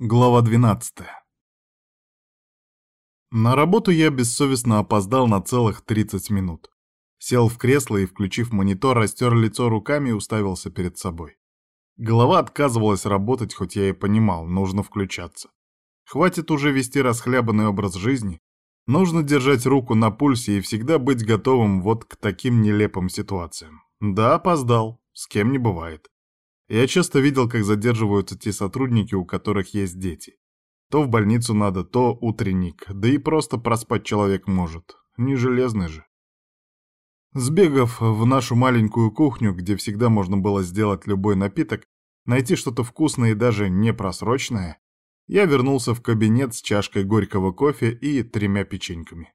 Глава 12. На работу я бессовестно опоздал на целых 30 минут. Сел в кресло и, включив монитор, растер лицо руками и уставился перед собой. Голова отказывалась работать, хоть я и понимал, нужно включаться. Хватит уже вести расхлябанный образ жизни. Нужно держать руку на пульсе и всегда быть готовым вот к таким нелепым ситуациям. Да, опоздал, с кем не бывает. Я часто видел, как задерживаются те сотрудники, у которых есть дети. То в больницу надо, то утренник, да и просто проспать человек может. Не железный же. Сбегав в нашу маленькую кухню, где всегда можно было сделать любой напиток, найти что-то вкусное и даже непросрочное, я вернулся в кабинет с чашкой горького кофе и тремя печеньками.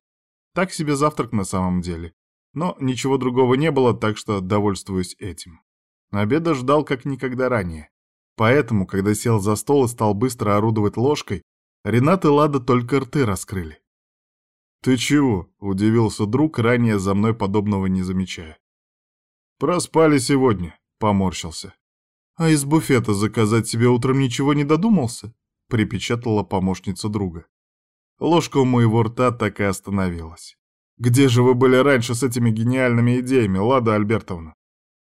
Так себе завтрак на самом деле. Но ничего другого не было, так что довольствуюсь этим. Обеда ждал как никогда ранее. Поэтому, когда сел за стол и стал быстро орудовать ложкой, Ренат и Лада только рты раскрыли. «Ты чего?» — удивился друг, ранее за мной подобного не замечая. «Проспали сегодня», — поморщился. «А из буфета заказать себе утром ничего не додумался?» — припечатала помощница друга. Ложка у моего рта так и остановилась. «Где же вы были раньше с этими гениальными идеями, Лада Альбертовна?»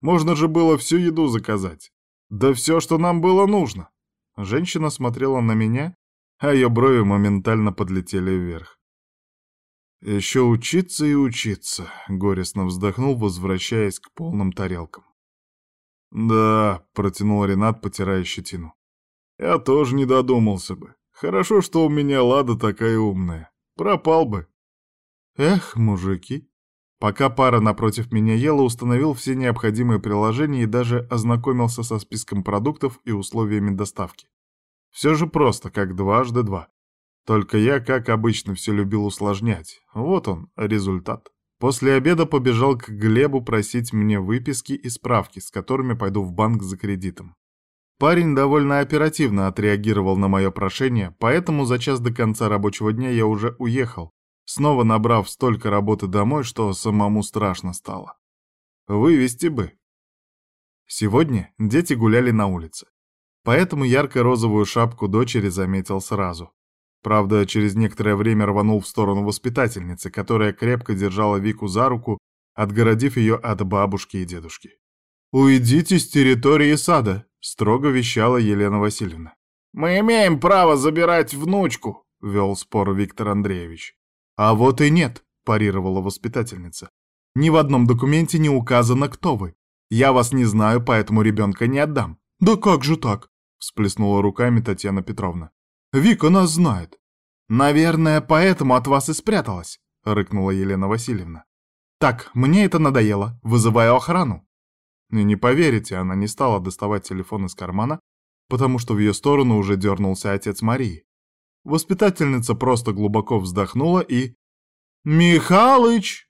Можно же было всю еду заказать. Да все, что нам было нужно. Женщина смотрела на меня, а ее брови моментально подлетели вверх. Еще учиться и учиться, горестно вздохнул, возвращаясь к полным тарелкам. Да, протянул Ренат, потирая щетину. Я тоже не додумался бы. Хорошо, что у меня Лада такая умная. Пропал бы. Эх, мужики, Пока пара напротив меня ела, установил все необходимые приложения и даже ознакомился со списком продуктов и условиями доставки. Все же просто, как дважды два. Только я, как обычно, все любил усложнять. Вот он, результат. После обеда побежал к Глебу просить мне выписки и справки, с которыми пойду в банк за кредитом. Парень довольно оперативно отреагировал на мое прошение, поэтому за час до конца рабочего дня я уже уехал, снова набрав столько работы домой, что самому страшно стало. Вывести бы. Сегодня дети гуляли на улице. Поэтому ярко-розовую шапку дочери заметил сразу. Правда, через некоторое время рванул в сторону воспитательницы, которая крепко держала Вику за руку, отгородив ее от бабушки и дедушки. «Уйдите с территории сада», — строго вещала Елена Васильевна. «Мы имеем право забирать внучку», — вел спор Виктор Андреевич. «А вот и нет», — парировала воспитательница. «Ни в одном документе не указано, кто вы. Я вас не знаю, поэтому ребенка не отдам». «Да как же так?» — всплеснула руками Татьяна Петровна. «Вика нас знает». «Наверное, поэтому от вас и спряталась», — рыкнула Елена Васильевна. «Так, мне это надоело. Вызываю охрану». И не поверите, она не стала доставать телефон из кармана, потому что в ее сторону уже дернулся отец Марии. Воспитательница просто глубоко вздохнула и... «Михалыч!»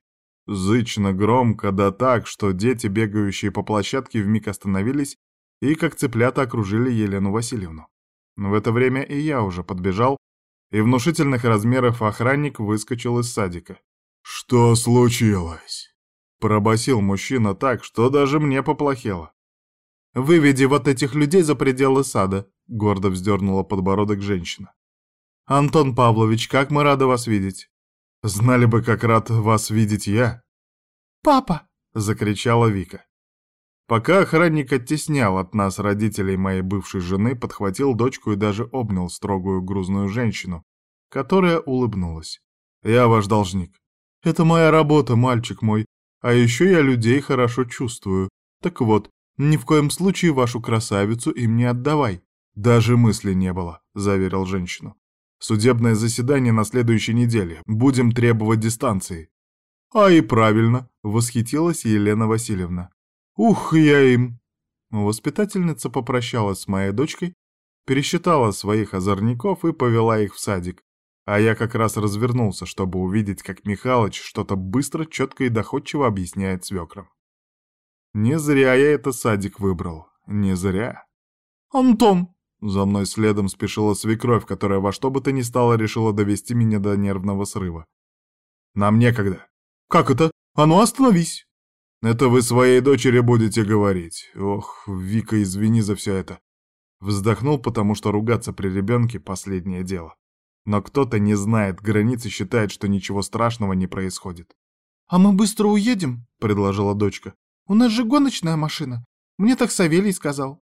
Зычно громко, да так, что дети, бегающие по площадке, вмиг остановились и как цыплята окружили Елену Васильевну. В это время и я уже подбежал, и внушительных размеров охранник выскочил из садика. «Что случилось?» — пробасил мужчина так, что даже мне поплохело. «Выведи вот этих людей за пределы сада», — гордо вздернула подбородок женщина. «Антон Павлович, как мы рады вас видеть!» «Знали бы, как рад вас видеть я!» «Папа!» — закричала Вика. Пока охранник оттеснял от нас родителей моей бывшей жены, подхватил дочку и даже обнял строгую грузную женщину, которая улыбнулась. «Я ваш должник. Это моя работа, мальчик мой. А еще я людей хорошо чувствую. Так вот, ни в коем случае вашу красавицу им не отдавай. Даже мысли не было», — заверил женщину. Судебное заседание на следующей неделе. Будем требовать дистанции». «А и правильно», — восхитилась Елена Васильевна. «Ух, я им!» Воспитательница попрощалась с моей дочкой, пересчитала своих озорников и повела их в садик. А я как раз развернулся, чтобы увидеть, как Михалыч что-то быстро, четко и доходчиво объясняет свекрам. Не зря я это садик выбрал. Не зря. «Антон, за мной следом спешила свекровь, которая во что бы то ни стало решила довести меня до нервного срыва. «Нам некогда». «Как это? А ну остановись!» «Это вы своей дочери будете говорить. Ох, Вика, извини за все это. Вздохнул, потому что ругаться при ребенке — последнее дело. Но кто-то не знает границ и считает, что ничего страшного не происходит. «А мы быстро уедем», — предложила дочка. «У нас же гоночная машина. Мне так Савелий сказал».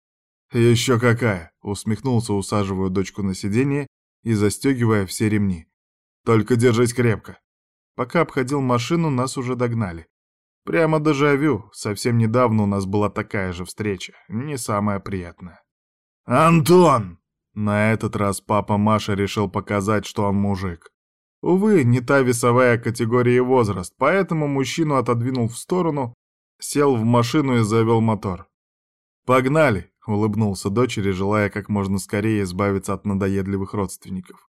«Еще какая!» — усмехнулся, усаживая дочку на сиденье и застегивая все ремни. «Только держись крепко». Пока обходил машину, нас уже догнали. Прямо дежавю, совсем недавно у нас была такая же встреча, не самая приятная. «Антон!» На этот раз папа Маша решил показать, что он мужик. Увы, не та весовая категория и возраст, поэтому мужчину отодвинул в сторону, сел в машину и завел мотор. «Погнали!» — улыбнулся дочери, желая как можно скорее избавиться от надоедливых родственников.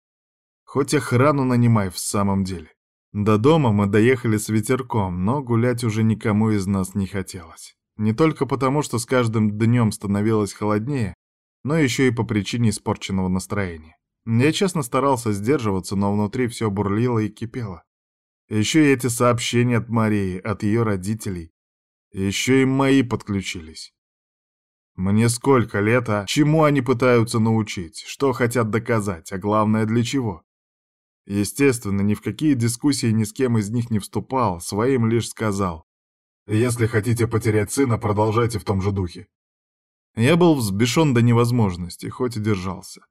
«Хоть охрану нанимай в самом деле». До дома мы доехали с ветерком, но гулять уже никому из нас не хотелось. Не только потому, что с каждым днем становилось холоднее, но еще и по причине испорченного настроения. Я честно старался сдерживаться, но внутри все бурлило и кипело. Еще и эти сообщения от Марии, от ее родителей. Еще и мои подключились. Мне сколько лет, а? Чему они пытаются научить? Что хотят доказать? А главное, для чего? Естественно, ни в какие дискуссии ни с кем из них не вступал, своим лишь сказал. «Если хотите потерять сына, продолжайте в том же духе». Я был взбешен до невозможности, хоть и держался.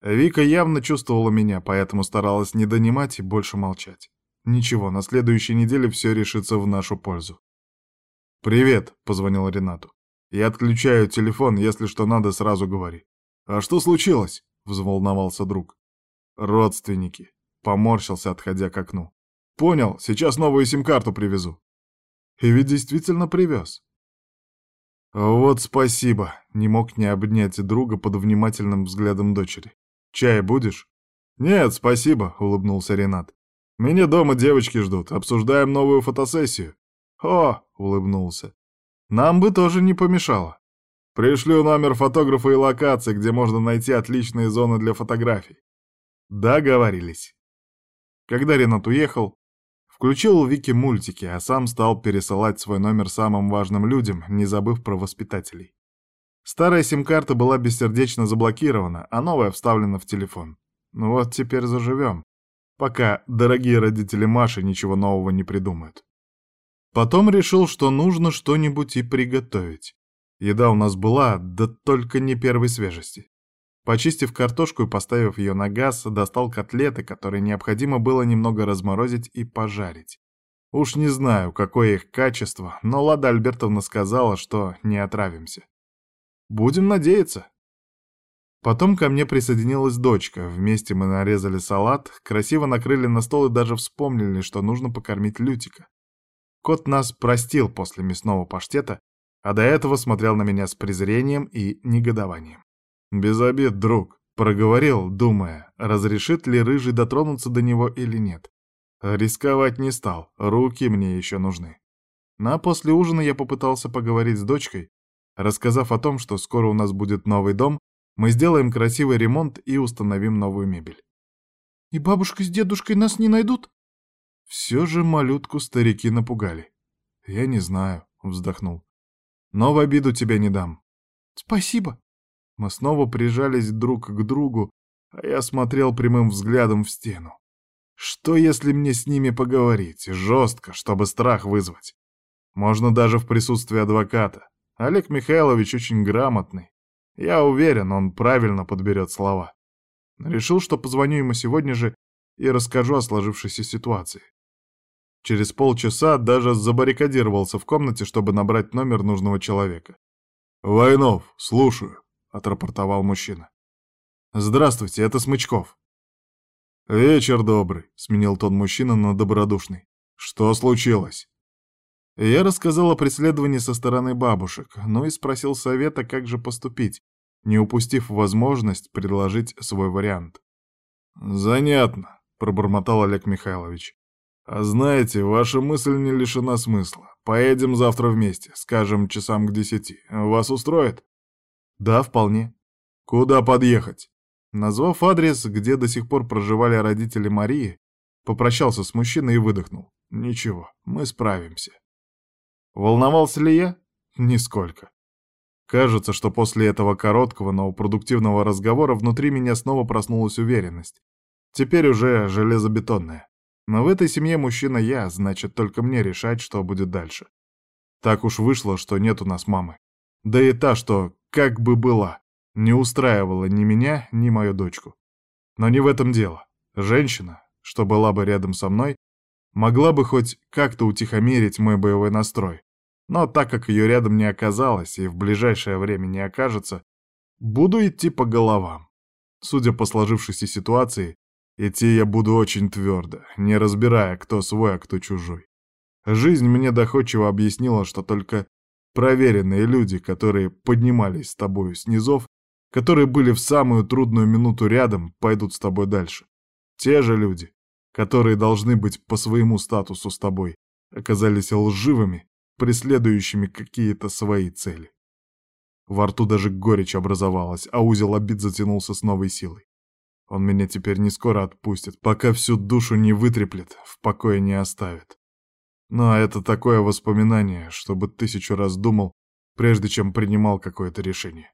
Вика явно чувствовала меня, поэтому старалась не донимать и больше молчать. Ничего, на следующей неделе все решится в нашу пользу. «Привет», — позвонил Ренату. «Я отключаю телефон, если что надо, сразу говори». «А что случилось?» — взволновался друг. «Родственники», Поморщился, отходя к окну. «Понял, сейчас новую сим-карту привезу». И ведь действительно привез. «Вот спасибо», — не мог не обнять друга под внимательным взглядом дочери. «Чай будешь?» «Нет, спасибо», — улыбнулся Ренат. «Меня дома девочки ждут, обсуждаем новую фотосессию». «О», — улыбнулся. «Нам бы тоже не помешало. Пришлю номер фотографа и локации, где можно найти отличные зоны для фотографий». Договорились. Когда Ренат уехал, включил Вики мультики, а сам стал пересылать свой номер самым важным людям, не забыв про воспитателей. Старая сим-карта была бессердечно заблокирована, а новая вставлена в телефон. Ну вот теперь заживем, пока дорогие родители Маши ничего нового не придумают. Потом решил, что нужно что-нибудь и приготовить. Еда у нас была, да только не первой свежести. Почистив картошку и поставив ее на газ, достал котлеты, которые необходимо было немного разморозить и пожарить. Уж не знаю, какое их качество, но Лада Альбертовна сказала, что не отравимся. Будем надеяться. Потом ко мне присоединилась дочка. Вместе мы нарезали салат, красиво накрыли на стол и даже вспомнили, что нужно покормить Лютика. Кот нас простил после мясного паштета, а до этого смотрел на меня с презрением и негодованием. «Без обид, друг», — проговорил, думая, разрешит ли Рыжий дотронуться до него или нет. Рисковать не стал, руки мне еще нужны. На после ужина я попытался поговорить с дочкой, рассказав о том, что скоро у нас будет новый дом, мы сделаем красивый ремонт и установим новую мебель. «И бабушка с дедушкой нас не найдут?» Все же малютку старики напугали. «Я не знаю», — вздохнул. «Но в обиду тебя не дам». «Спасибо», мы снова прижались друг к другу, а я смотрел прямым взглядом в стену. Что, если мне с ними поговорить, жестко, чтобы страх вызвать? Можно даже в присутствии адвоката. Олег Михайлович очень грамотный. Я уверен, он правильно подберет слова. Решил, что позвоню ему сегодня же и расскажу о сложившейся ситуации. Через полчаса даже забаррикадировался в комнате, чтобы набрать номер нужного человека. «Войнов, слушаю», — отрапортовал мужчина. «Здравствуйте, это Смычков». «Вечер добрый», — сменил тон мужчина на добродушный. «Что случилось?» Я рассказал о преследовании со стороны бабушек, ну и спросил совета, как же поступить, не упустив возможность предложить свой вариант. «Занятно», — пробормотал Олег Михайлович. «А знаете, ваша мысль не лишена смысла. Поедем завтра вместе, скажем, часам к десяти. Вас устроит?» Да, вполне. Куда подъехать? Назвав адрес, где до сих пор проживали родители Марии, попрощался с мужчиной и выдохнул. Ничего, мы справимся. Волновался ли я? Нисколько. Кажется, что после этого короткого, но продуктивного разговора внутри меня снова проснулась уверенность. Теперь уже железобетонная. Но в этой семье мужчина я, значит, только мне решать, что будет дальше. Так уж вышло, что нет у нас мамы. Да и та, что как бы была, не устраивала ни меня, ни мою дочку. Но не в этом дело. Женщина, что была бы рядом со мной, могла бы хоть как-то утихомирить мой боевой настрой. Но так как ее рядом не оказалось и в ближайшее время не окажется, буду идти по головам. Судя по сложившейся ситуации, идти я буду очень твердо, не разбирая, кто свой, а кто чужой. Жизнь мне доходчиво объяснила, что только проверенные люди, которые поднимались с тобою с низов, которые были в самую трудную минуту рядом, пойдут с тобой дальше. Те же люди, которые должны быть по своему статусу с тобой, оказались лживыми, преследующими какие-то свои цели. Во рту даже горечь образовалась, а узел обид затянулся с новой силой. Он меня теперь не скоро отпустит, пока всю душу не вытреплет, в покое не оставит. Но это такое воспоминание, чтобы тысячу раз думал, прежде чем принимал какое-то решение.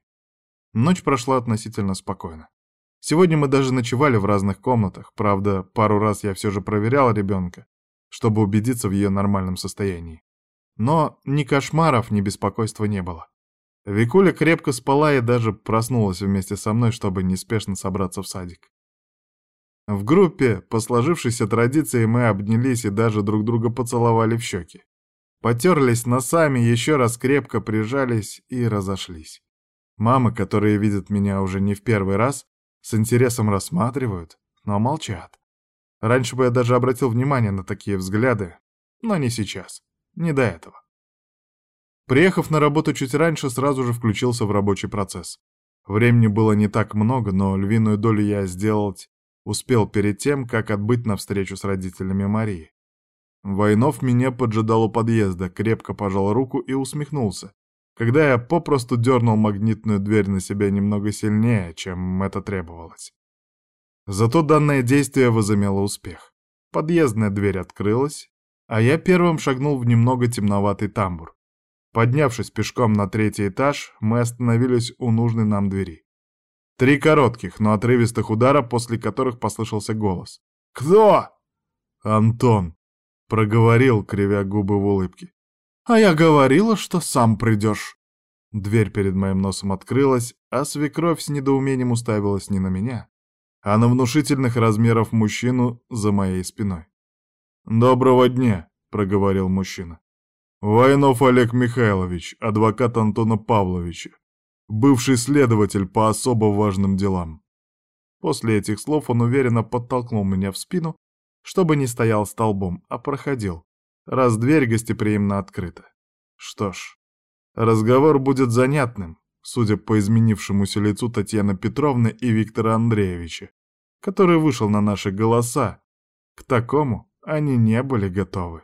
Ночь прошла относительно спокойно. Сегодня мы даже ночевали в разных комнатах, правда, пару раз я все же проверял ребенка, чтобы убедиться в ее нормальном состоянии. Но ни кошмаров, ни беспокойства не было. Викуля крепко спала и даже проснулась вместе со мной, чтобы неспешно собраться в садик. В группе, по сложившейся традиции, мы обнялись и даже друг друга поцеловали в щеки. Потерлись носами, еще раз крепко прижались и разошлись. Мамы, которые видят меня уже не в первый раз, с интересом рассматривают, но молчат. Раньше бы я даже обратил внимание на такие взгляды, но не сейчас, не до этого. Приехав на работу чуть раньше, сразу же включился в рабочий процесс. Времени было не так много, но львиную долю я сделать Успел перед тем, как отбыть на встречу с родителями Марии. Войнов меня поджидал у подъезда, крепко пожал руку и усмехнулся, когда я попросту дернул магнитную дверь на себя немного сильнее, чем это требовалось. Зато данное действие возымело успех. Подъездная дверь открылась, а я первым шагнул в немного темноватый тамбур. Поднявшись пешком на третий этаж, мы остановились у нужной нам двери. Три коротких, но отрывистых удара, после которых послышался голос. «Кто?» «Антон», — проговорил, кривя губы в улыбке. «А я говорила, что сам придешь». Дверь перед моим носом открылась, а свекровь с недоумением уставилась не на меня, а на внушительных размеров мужчину за моей спиной. «Доброго дня», — проговорил мужчина. «Войнов Олег Михайлович, адвокат Антона Павловича бывший следователь по особо важным делам. После этих слов он уверенно подтолкнул меня в спину, чтобы не стоял столбом, а проходил, раз дверь гостеприимно открыта. Что ж, разговор будет занятным, судя по изменившемуся лицу Татьяны Петровны и Виктора Андреевича, который вышел на наши голоса. К такому они не были готовы.